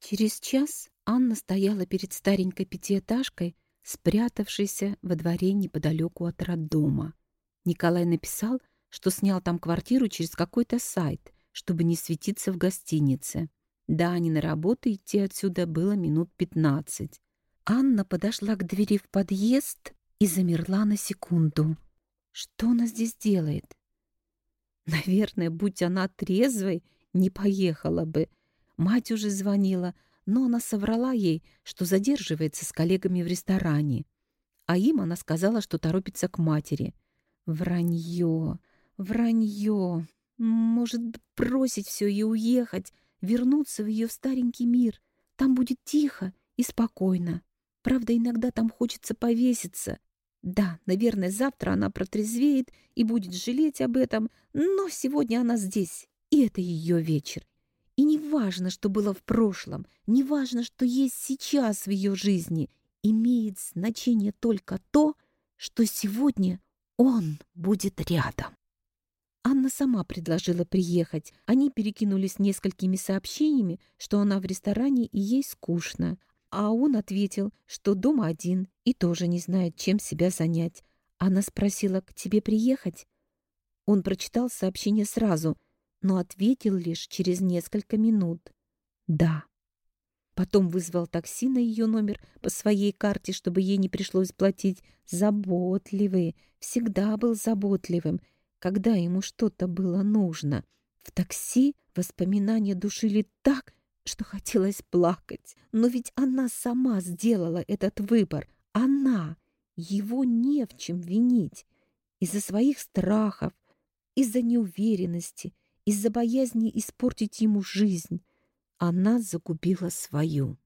Через час Анна стояла перед старенькой пятиэтажкой, спрятавшейся во дворе неподалеку от роддома. Николай написал, что снял там квартиру через какой-то сайт, чтобы не светиться в гостинице. Да, не на работу идти отсюда было минут пятнадцать. Анна подошла к двери в подъезд и замерла на секунду. Что она здесь делает? Наверное, будь она трезвой, не поехала бы. Мать уже звонила, но она соврала ей, что задерживается с коллегами в ресторане. А им она сказала, что торопится к матери. Вранье, вранье. Может, бросить все и уехать, вернуться в ее старенький мир. Там будет тихо и спокойно. Правда, иногда там хочется повеситься. Да, наверное, завтра она протрезвеет и будет жалеть об этом, но сегодня она здесь, и это ее вечер. И не важно, что было в прошлом, не важно, что есть сейчас в ее жизни, имеет значение только то, что сегодня он будет рядом. Анна сама предложила приехать. Они перекинулись несколькими сообщениями, что она в ресторане и ей скучно. А он ответил, что дома один и тоже не знает, чем себя занять. Она спросила, к тебе приехать? Он прочитал сообщение сразу, но ответил лишь через несколько минут. Да. Потом вызвал такси на ее номер по своей карте, чтобы ей не пришлось платить. Заботливый, всегда был заботливым, когда ему что-то было нужно. В такси воспоминания душили так, что хотелось плакать. Но ведь она сама сделала этот выбор. Она. Его не в чем винить. Из-за своих страхов, из-за неуверенности, из-за боязни испортить ему жизнь. Она загубила свою.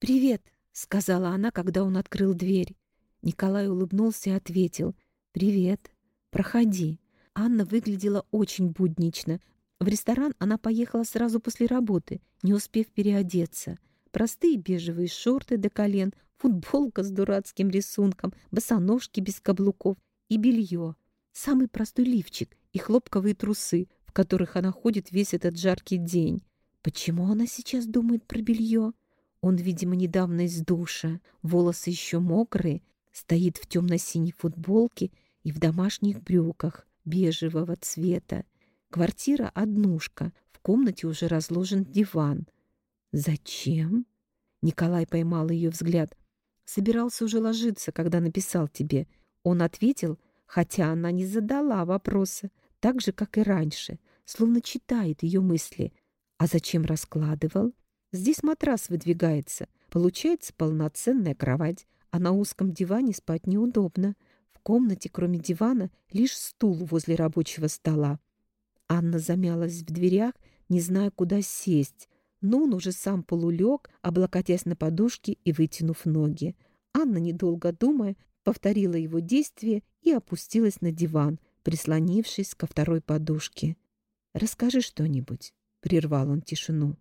«Привет», — сказала она, когда он открыл дверь. Николай улыбнулся и ответил. «Привет. Проходи». Анна выглядела очень буднично, в ресторан она поехала сразу после работы, не успев переодеться. Простые бежевые шорты до колен, футболка с дурацким рисунком, босоножки без каблуков и белье. Самый простой лифчик и хлопковые трусы, которых она ходит весь этот жаркий день. Почему она сейчас думает про белье? Он, видимо, недавно из душа, волосы еще мокрые, стоит в темно-синей футболке и в домашних брюках бежевого цвета. Квартира однушка, в комнате уже разложен диван. Зачем? Николай поймал ее взгляд. Собирался уже ложиться, когда написал тебе. Он ответил, хотя она не задала вопроса, так же, как и раньше, словно читает ее мысли. А зачем раскладывал? Здесь матрас выдвигается. Получается полноценная кровать, а на узком диване спать неудобно. В комнате, кроме дивана, лишь стул возле рабочего стола. Анна замялась в дверях, не зная, куда сесть, но он уже сам полулег, облокотясь на подушке и вытянув ноги. Анна, недолго думая, повторила его действие и опустилась на диван, прислонившись ко второй подушке. «Расскажи что-нибудь», — прервал он тишину.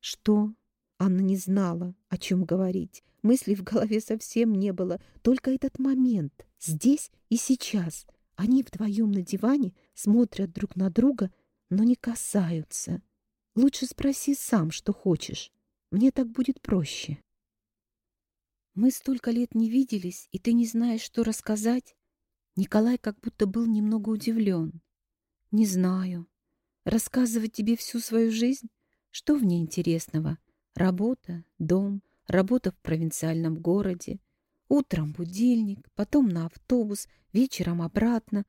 «Что?» Анна не знала, о чем говорить. Мыслей в голове совсем не было, только этот момент, здесь и сейчас — они вдвоем на диване смотрят друг на друга, но не касаются. Лучше спроси сам, что хочешь. Мне так будет проще. Мы столько лет не виделись, и ты не знаешь, что рассказать? Николай как будто был немного удивлен. Не знаю. Рассказывать тебе всю свою жизнь? Что в ней интересного? Работа, дом, работа в провинциальном городе, Утром будильник, потом на автобус, вечером обратно.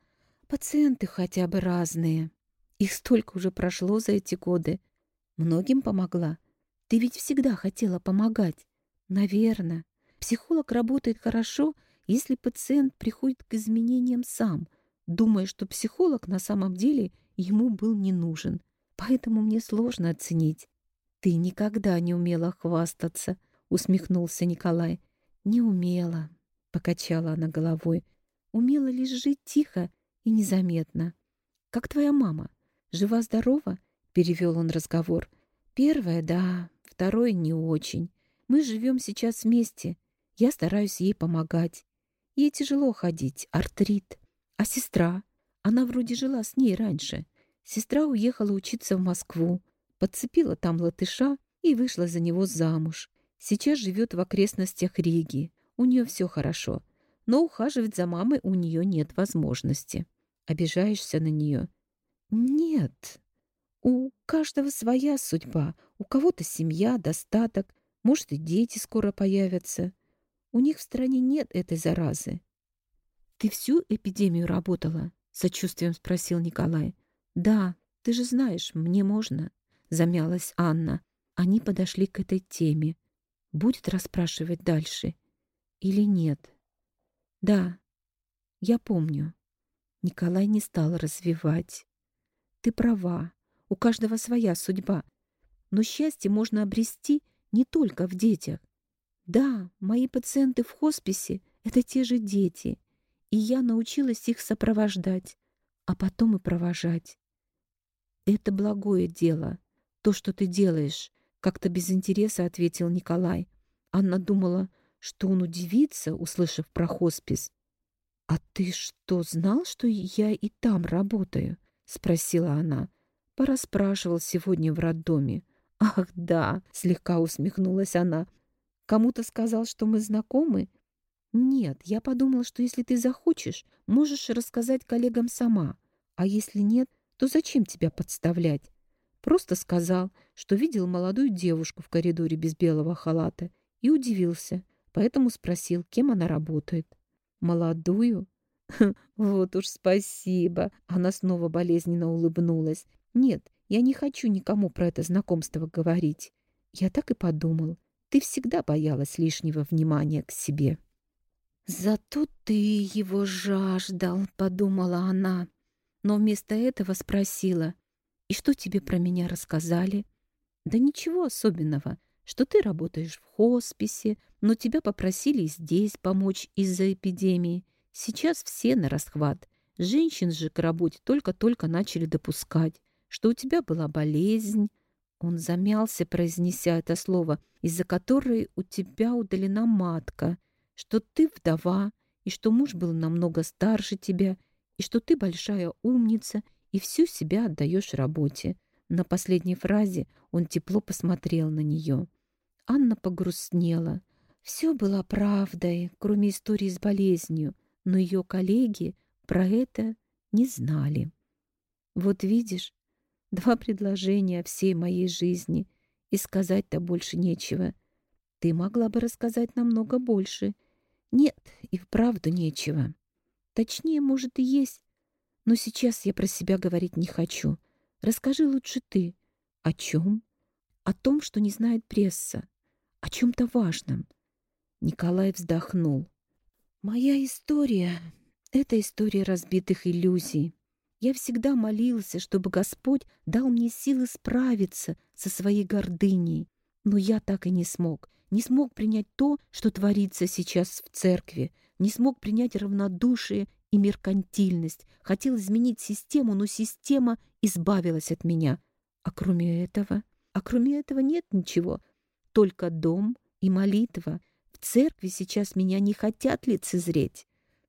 Пациенты хотя бы разные. Их столько уже прошло за эти годы. Многим помогла. Ты ведь всегда хотела помогать. Наверное. Психолог работает хорошо, если пациент приходит к изменениям сам, думая, что психолог на самом деле ему был не нужен. Поэтому мне сложно оценить. Ты никогда не умела хвастаться, усмехнулся Николай. Не умела, покачала она головой. Умела лишь жить тихо и незаметно. Как твоя мама? Жива-здорова? Перевел он разговор. Первая, да, второе не очень. Мы живем сейчас вместе. Я стараюсь ей помогать. Ей тяжело ходить, артрит. А сестра? Она вроде жила с ней раньше. Сестра уехала учиться в Москву. Подцепила там латыша и вышла за него замуж. Сейчас живет в окрестностях Риги. У нее все хорошо, но ухаживать за мамой у нее нет возможности. Обижаешься на нее? Нет. У каждого своя судьба. У кого-то семья, достаток. Может, и дети скоро появятся. У них в стране нет этой заразы. «Ты всю эпидемию работала?» — сочувствием спросил Николай. «Да, ты же знаешь, мне можно», — замялась Анна. Они подошли к этой теме. Будет расспрашивать дальше или нет? Да, я помню. Николай не стал развивать. Ты права, у каждого своя судьба. Но счастье можно обрести не только в детях. Да, мои пациенты в хосписе — это те же дети, и я научилась их сопровождать, а потом и провожать. Это благое дело, то, что ты делаешь, как-то без интереса ответил Николай. Анна думала, что он удивится, услышав про хоспис. «А ты что, знал, что я и там работаю?» — спросила она. «Пораспрашивал сегодня в роддоме». «Ах, да!» — слегка усмехнулась она. «Кому-то сказал, что мы знакомы?» «Нет, я подумала, что если ты захочешь, можешь рассказать коллегам сама. А если нет, то зачем тебя подставлять? Просто сказал, что видел молодую девушку в коридоре без белого халата и удивился, поэтому спросил, кем она работает. «Молодую?» «Вот уж спасибо!» Она снова болезненно улыбнулась. «Нет, я не хочу никому про это знакомство говорить. Я так и подумал. Ты всегда боялась лишнего внимания к себе». «Зато ты его жаждал», — подумала она. Но вместо этого спросила, «И что тебе про меня рассказали?» «Да ничего особенного, что ты работаешь в хосписе, но тебя попросили здесь помочь из-за эпидемии. Сейчас все на расхват. Женщин же к работе только-только начали допускать, что у тебя была болезнь». Он замялся, произнеся это слово, из-за которой у тебя удалена матка, что ты вдова, и что муж был намного старше тебя, и что ты большая умница, и всю себя отдаешь работе. На последней фразе он тепло посмотрел на нее. Анна погрустнела. Все было правдой, кроме истории с болезнью, но ее коллеги про это не знали. Вот видишь, два предложения всей моей жизни, и сказать-то больше нечего. Ты могла бы рассказать намного больше. Нет, и вправду нечего. Точнее, может, и есть, но сейчас я про себя говорить не хочу. Расскажи лучше ты. О чем? О том, что не знает пресса. О чем-то важном. Николай вздохнул. Моя история — это история разбитых иллюзий. Я всегда молился, чтобы Господь дал мне силы справиться со своей гордыней. Но я так и не смог. Не смог принять то, что творится сейчас в церкви. Не смог принять равнодушие и меркантильность, хотел изменить систему, но система избавилась от меня. А кроме этого, а кроме этого нет ничего, только дом и молитва. В церкви сейчас меня не хотят лицезреть.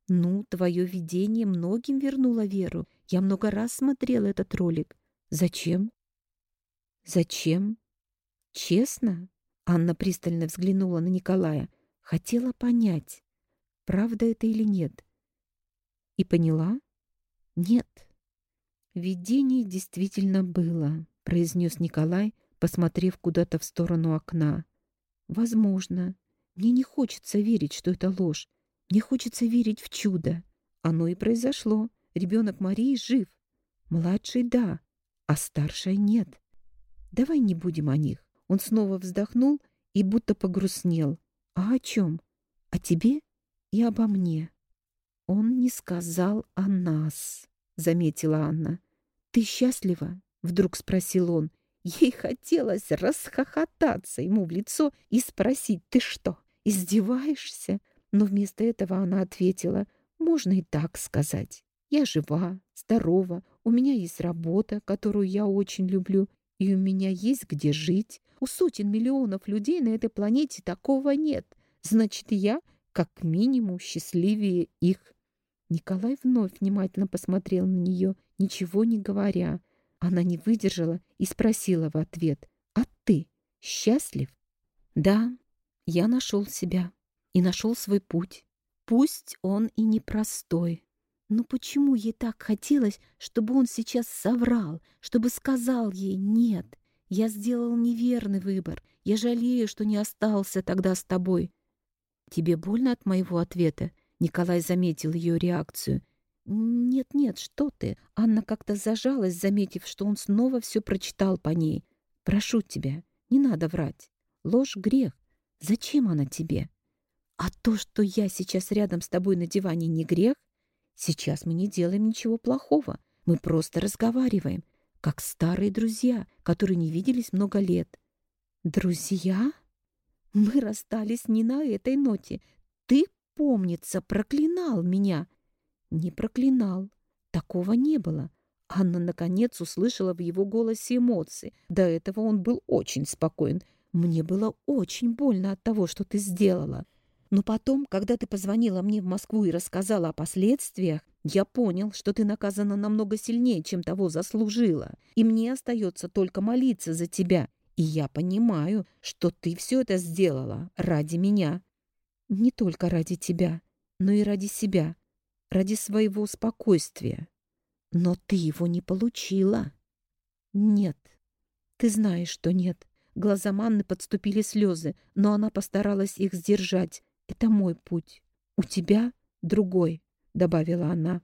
Ну, твое видение многим вернуло веру. Я много раз смотрел этот ролик. Зачем? Зачем? Честно? Анна пристально взглянула на Николая. Хотела понять, правда это или нет. И поняла? Нет. Видение действительно было, произнес Николай, посмотрев куда-то в сторону окна. Возможно. Мне не хочется верить, что это ложь. Мне хочется верить в чудо. Оно и произошло. Ребенок Марии жив. Младший — да, а старшая — нет. Давай не будем о них. Он снова вздохнул и будто погрустнел. А о чем? О тебе и обо мне. «Он не сказал о нас», — заметила Анна. «Ты счастлива?» — вдруг спросил он. Ей хотелось расхохотаться ему в лицо и спросить, «Ты что, издеваешься?» Но вместо этого она ответила, «Можно и так сказать. Я жива, здорова, у меня есть работа, которую я очень люблю, и у меня есть где жить. У сотен миллионов людей на этой планете такого нет. Значит, я как минимум счастливее их. Николай вновь внимательно посмотрел на нее, ничего не говоря. Она не выдержала и спросила в ответ, «А ты Счастлив? Да, я нашел себя и нашел свой путь. Пусть он и непростой. Но почему ей так хотелось, чтобы он сейчас соврал, чтобы сказал ей «нет»? Я сделал неверный выбор. Я жалею, что не остался тогда с тобой. Тебе больно от моего ответа? Николай заметил ее реакцию. «Нет-нет, что ты!» Анна как-то зажалась, заметив, что он снова все прочитал по ней. «Прошу тебя, не надо врать. Ложь — грех. Зачем она тебе? А то, что я сейчас рядом с тобой на диване, не грех? Сейчас мы не делаем ничего плохого. Мы просто разговариваем, как старые друзья, которые не виделись много лет. Друзья? Мы расстались не на этой ноте. Ты, помнится, проклинал меня. Не проклинал. Такого не было. Анна, наконец, услышала в его голосе эмоции. До этого он был очень спокоен. «Мне было очень больно от того, что ты сделала. Но потом, когда ты позвонила мне в Москву и рассказала о последствиях, я понял, что ты наказана намного сильнее, чем того заслужила. И мне остается только молиться за тебя. И я понимаю, что ты все это сделала ради меня. Не только ради тебя, но и ради себя, ради своего спокойствия. Но ты его не получила. Нет. Ты знаешь, что нет. Глаза Манны подступили слезы, но она постаралась их сдержать. Это мой путь. У тебя другой, добавила она.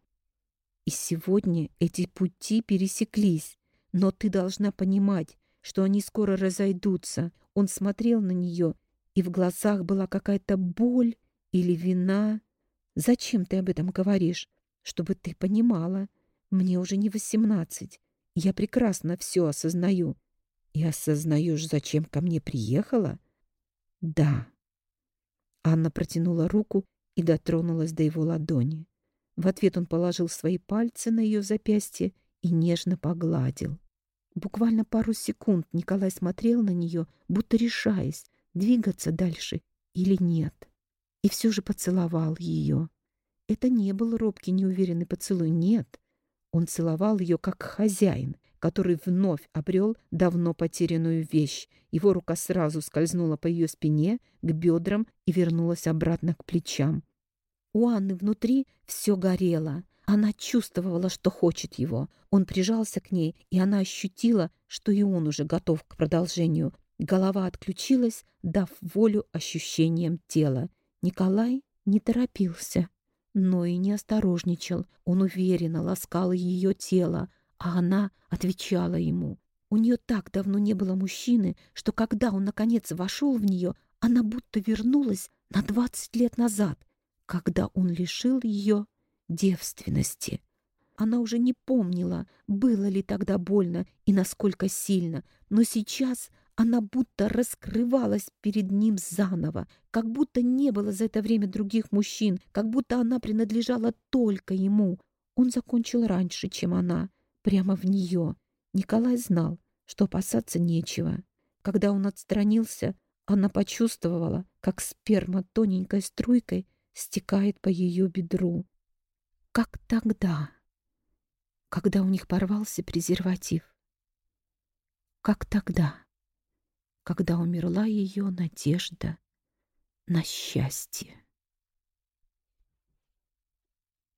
И сегодня эти пути пересеклись. Но ты должна понимать, что они скоро разойдутся. Он смотрел на нее, и в глазах была какая-то боль или вина. Зачем ты об этом говоришь? Чтобы ты понимала. Мне уже не восемнадцать. Я прекрасно все осознаю. И осознаешь, зачем ко мне приехала? Да. Анна протянула руку и дотронулась до его ладони. В ответ он положил свои пальцы на ее запястье и нежно погладил. Буквально пару секунд Николай смотрел на нее, будто решаясь, двигаться дальше или нет и все же поцеловал ее. Это не был робкий, неуверенный поцелуй, нет. Он целовал ее как хозяин, который вновь обрел давно потерянную вещь. Его рука сразу скользнула по ее спине, к бедрам и вернулась обратно к плечам. У Анны внутри все горело. Она чувствовала, что хочет его. Он прижался к ней, и она ощутила, что и он уже готов к продолжению. Голова отключилась, дав волю ощущениям тела. Николай не торопился, но и не осторожничал. Он уверенно ласкал ее тело, а она отвечала ему. У нее так давно не было мужчины, что когда он, наконец, вошел в нее, она будто вернулась на двадцать лет назад, когда он лишил ее девственности. Она уже не помнила, было ли тогда больно и насколько сильно, но сейчас она будто раскрывалась перед ним заново, как будто не было за это время других мужчин, как будто она принадлежала только ему. Он закончил раньше, чем она, прямо в нее. Николай знал, что опасаться нечего. Когда он отстранился, она почувствовала, как сперма тоненькой струйкой стекает по ее бедру. Как тогда, когда у них порвался презерватив. Как тогда когда умерла ее надежда на счастье.